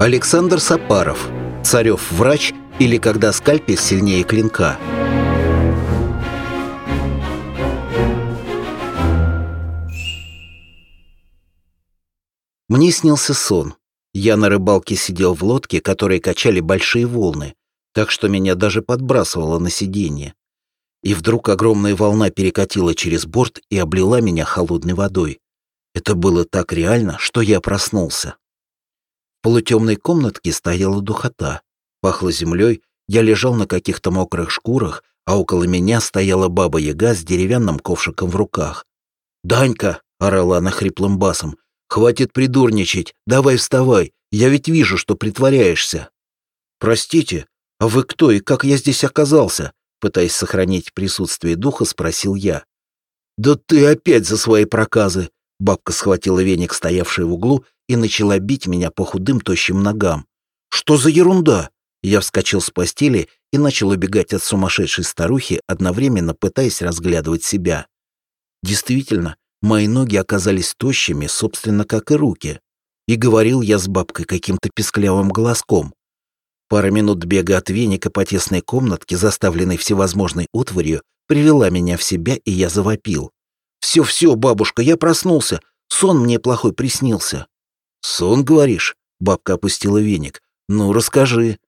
Александр Сапаров. Царев врач или когда скальпель сильнее клинка. Мне снился сон. Я на рыбалке сидел в лодке, которой качали большие волны, так что меня даже подбрасывало на сиденье. И вдруг огромная волна перекатила через борт и облила меня холодной водой. Это было так реально, что я проснулся. Полутемной комнатке стояла духота. Пахло землей, я лежал на каких-то мокрых шкурах, а около меня стояла баба-яга с деревянным ковшиком в руках. «Данька!» — орала она хриплым басом. «Хватит придурничать! Давай вставай! Я ведь вижу, что притворяешься!» «Простите, а вы кто и как я здесь оказался?» Пытаясь сохранить присутствие духа, спросил я. «Да ты опять за свои проказы!» Бабка схватила веник, стоявший в углу, и начала бить меня по худым тощим ногам. «Что за ерунда?» Я вскочил с постели и начал убегать от сумасшедшей старухи, одновременно пытаясь разглядывать себя. Действительно, мои ноги оказались тощими, собственно, как и руки. И говорил я с бабкой каким-то песклявым голоском. Пара минут бега от веника по тесной комнатке, заставленной всевозможной утварью, привела меня в себя, и я завопил. «Все-все, бабушка, я проснулся. Сон мне плохой приснился». «Сон, говоришь?» — бабка опустила веник. «Ну, расскажи».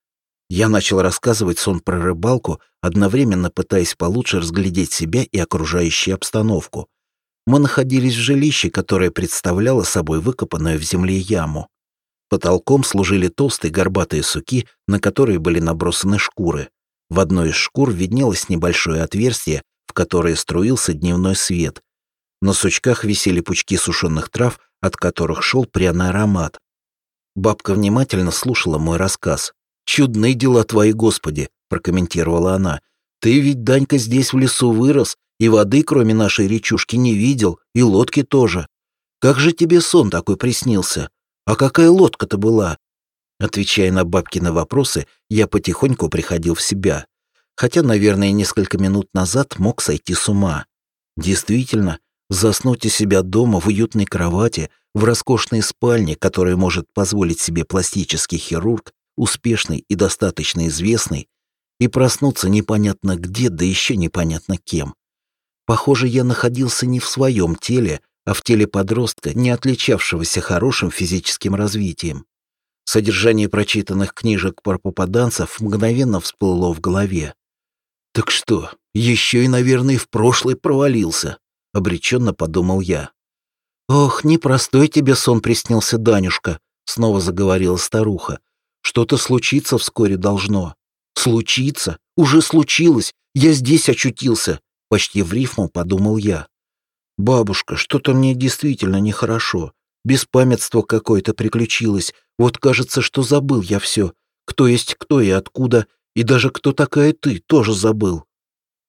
Я начал рассказывать сон про рыбалку, одновременно пытаясь получше разглядеть себя и окружающую обстановку. Мы находились в жилище, которое представляло собой выкопанную в земле яму. Потолком служили толстые горбатые суки, на которые были набросаны шкуры. В одной из шкур виднелось небольшое отверстие, в которое струился дневной свет. На сучках висели пучки сушеных трав, от которых шел пряный аромат. Бабка внимательно слушала мой рассказ. «Чудные дела твои, Господи!» – прокомментировала она. «Ты ведь, Данька, здесь в лесу вырос, и воды, кроме нашей речушки, не видел, и лодки тоже. Как же тебе сон такой приснился? «А какая лодка-то была?» Отвечая на бабкины вопросы, я потихоньку приходил в себя. Хотя, наверное, несколько минут назад мог сойти с ума. Действительно, заснуть у себя дома в уютной кровати, в роскошной спальне, которую может позволить себе пластический хирург, успешный и достаточно известный, и проснуться непонятно где, да еще непонятно кем. Похоже, я находился не в своем теле, а в теле подростка, не отличавшегося хорошим физическим развитием. Содержание прочитанных книжек про попаданцев мгновенно всплыло в голове. «Так что, еще и, наверное, в прошлый провалился», — обреченно подумал я. «Ох, непростой тебе сон приснился, Данюшка», — снова заговорила старуха. «Что-то случиться вскоре должно». «Случиться? Уже случилось. Я здесь очутился», — почти в рифму подумал я. «Бабушка, что-то мне действительно нехорошо. Беспамятство какое-то приключилось. Вот кажется, что забыл я все. Кто есть кто и откуда, и даже кто такая ты, тоже забыл».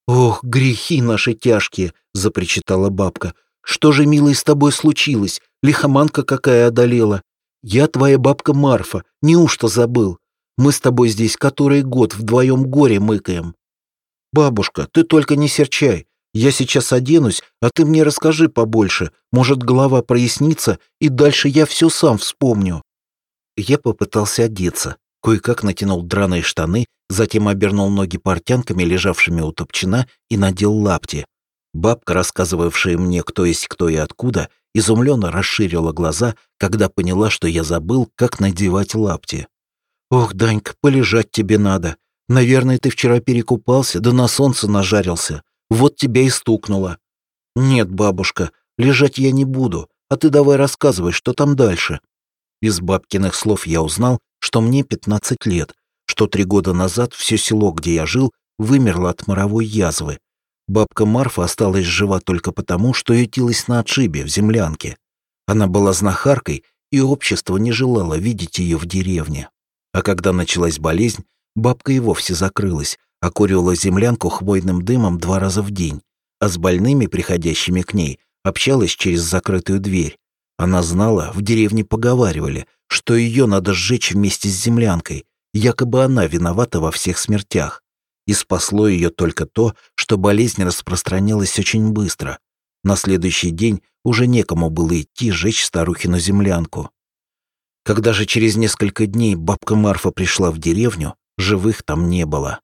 «Ох, грехи наши тяжкие!» — запричитала бабка. «Что же, милый, с тобой случилось? Лихоманка какая одолела? Я твоя бабка Марфа, неужто забыл? Мы с тобой здесь который год вдвоем горе мыкаем». «Бабушка, ты только не серчай. Я сейчас оденусь, а ты мне расскажи побольше. Может, голова прояснится, и дальше я все сам вспомню». Я попытался одеться. Кое-как натянул драные штаны, затем обернул ноги портянками, лежавшими у топчина, и надел лапти. Бабка, рассказывавшая мне, кто есть кто и откуда, изумленно расширила глаза, когда поняла, что я забыл, как надевать лапти. «Ох, Данька, полежать тебе надо. Наверное, ты вчера перекупался, да на солнце нажарился. Вот тебя и стукнуло. Нет, бабушка, лежать я не буду, а ты давай рассказывай, что там дальше. Из бабкиных слов я узнал, что мне 15 лет, что три года назад все село, где я жил, вымерло от моровой язвы. Бабка Марфа осталась жива только потому, что ютилась на отшибе в землянке. Она была знахаркой, и общество не желало видеть ее в деревне. А когда началась болезнь, бабка и вовсе закрылась, окуривала землянку хвойным дымом два раза в день, а с больными, приходящими к ней, общалась через закрытую дверь. Она знала, в деревне поговаривали, что ее надо сжечь вместе с землянкой, якобы она виновата во всех смертях. И спасло ее только то, что болезнь распространялась очень быстро. На следующий день уже некому было идти жечь старухину землянку. Когда же через несколько дней бабка Марфа пришла в деревню, живых там не было.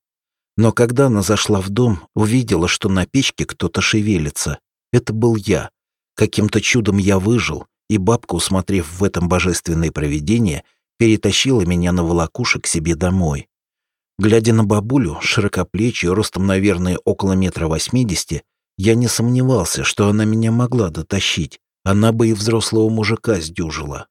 Но когда она зашла в дом, увидела, что на печке кто-то шевелится. Это был я. Каким-то чудом я выжил, и бабка, усмотрев в этом божественное провидение, перетащила меня на волокуше к себе домой. Глядя на бабулю, широкоплечью, ростом, наверное, около метра восьмидесяти, я не сомневался, что она меня могла дотащить. Она бы и взрослого мужика сдюжила.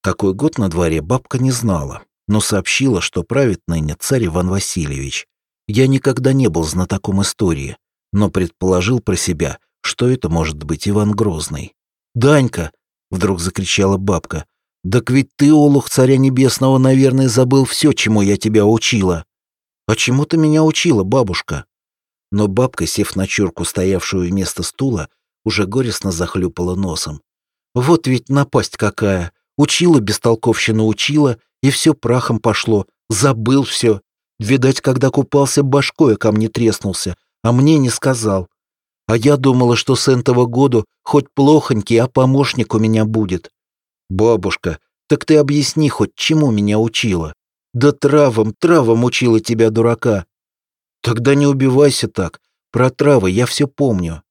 Какой год на дворе, бабка не знала, но сообщила, что правит ныне царь Иван Васильевич. Я никогда не был знатоком истории, но предположил про себя, что это может быть Иван Грозный. «Данька!» — вдруг закричала бабка. «Так ведь ты, олух царя небесного, наверное, забыл все, чему я тебя учила». «А чему ты меня учила, бабушка?» Но бабка, сев на чурку, стоявшую вместо стула, уже горестно захлюпала носом. «Вот ведь напасть какая! Учила, бестолковщину учила, и все прахом пошло. Забыл все. Видать, когда купался, башкой ко мне треснулся, а мне не сказал. А я думала, что с этого года хоть плохонький, а помощник у меня будет. Бабушка, так ты объясни хоть, чему меня учила? Да травам, травам учила тебя, дурака. Тогда не убивайся так. Про травы я все помню.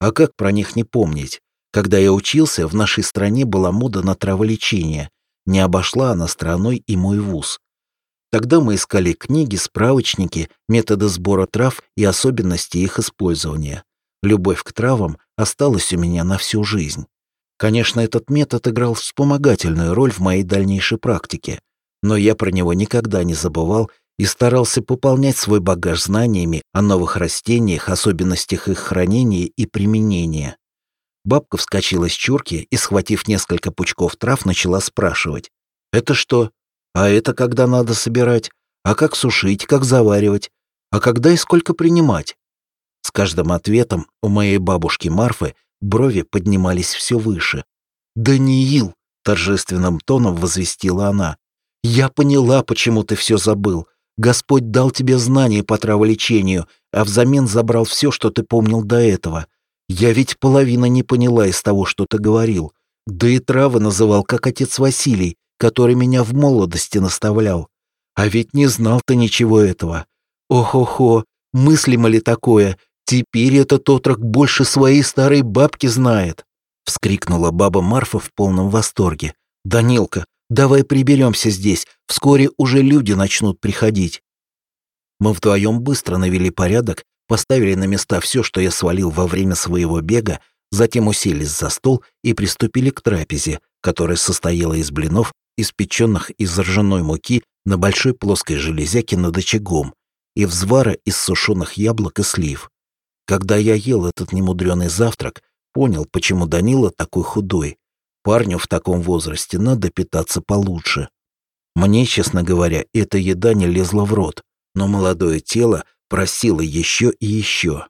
А как про них не помнить? Когда я учился, в нашей стране была мода на траволечение. Не обошла она стороной и мой вуз. Тогда мы искали книги, справочники, методы сбора трав и особенности их использования. Любовь к травам осталась у меня на всю жизнь. Конечно, этот метод играл вспомогательную роль в моей дальнейшей практике, но я про него никогда не забывал и старался пополнять свой багаж знаниями о новых растениях, особенностях их хранения и применения. Бабка вскочила с чурки и, схватив несколько пучков трав, начала спрашивать. «Это что? А это когда надо собирать? А как сушить, как заваривать? А когда и сколько принимать?» С каждым ответом у моей бабушки Марфы брови поднимались все выше. «Даниил!» — торжественным тоном возвестила она. «Я поняла, почему ты все забыл. Господь дал тебе знания по траволечению, а взамен забрал все, что ты помнил до этого. Я ведь половина не поняла из того, что ты говорил. Да и травы называл, как отец Василий, который меня в молодости наставлял. А ведь не знал ты ничего этого. Ох-охо, мыслимо ли такое, «Теперь этот отрок больше своей старой бабки знает!» — вскрикнула баба Марфа в полном восторге. «Данилка, давай приберемся здесь, вскоре уже люди начнут приходить». Мы вдвоем быстро навели порядок, поставили на места все, что я свалил во время своего бега, затем уселись за стол и приступили к трапезе, которая состояла из блинов, испеченных из ржаной муки на большой плоской железяке над очагом, и взвара из сушеных яблок и слив. Когда я ел этот немудреный завтрак, понял, почему Данила такой худой. Парню в таком возрасте надо питаться получше. Мне, честно говоря, эта еда не лезла в рот, но молодое тело просило еще и еще.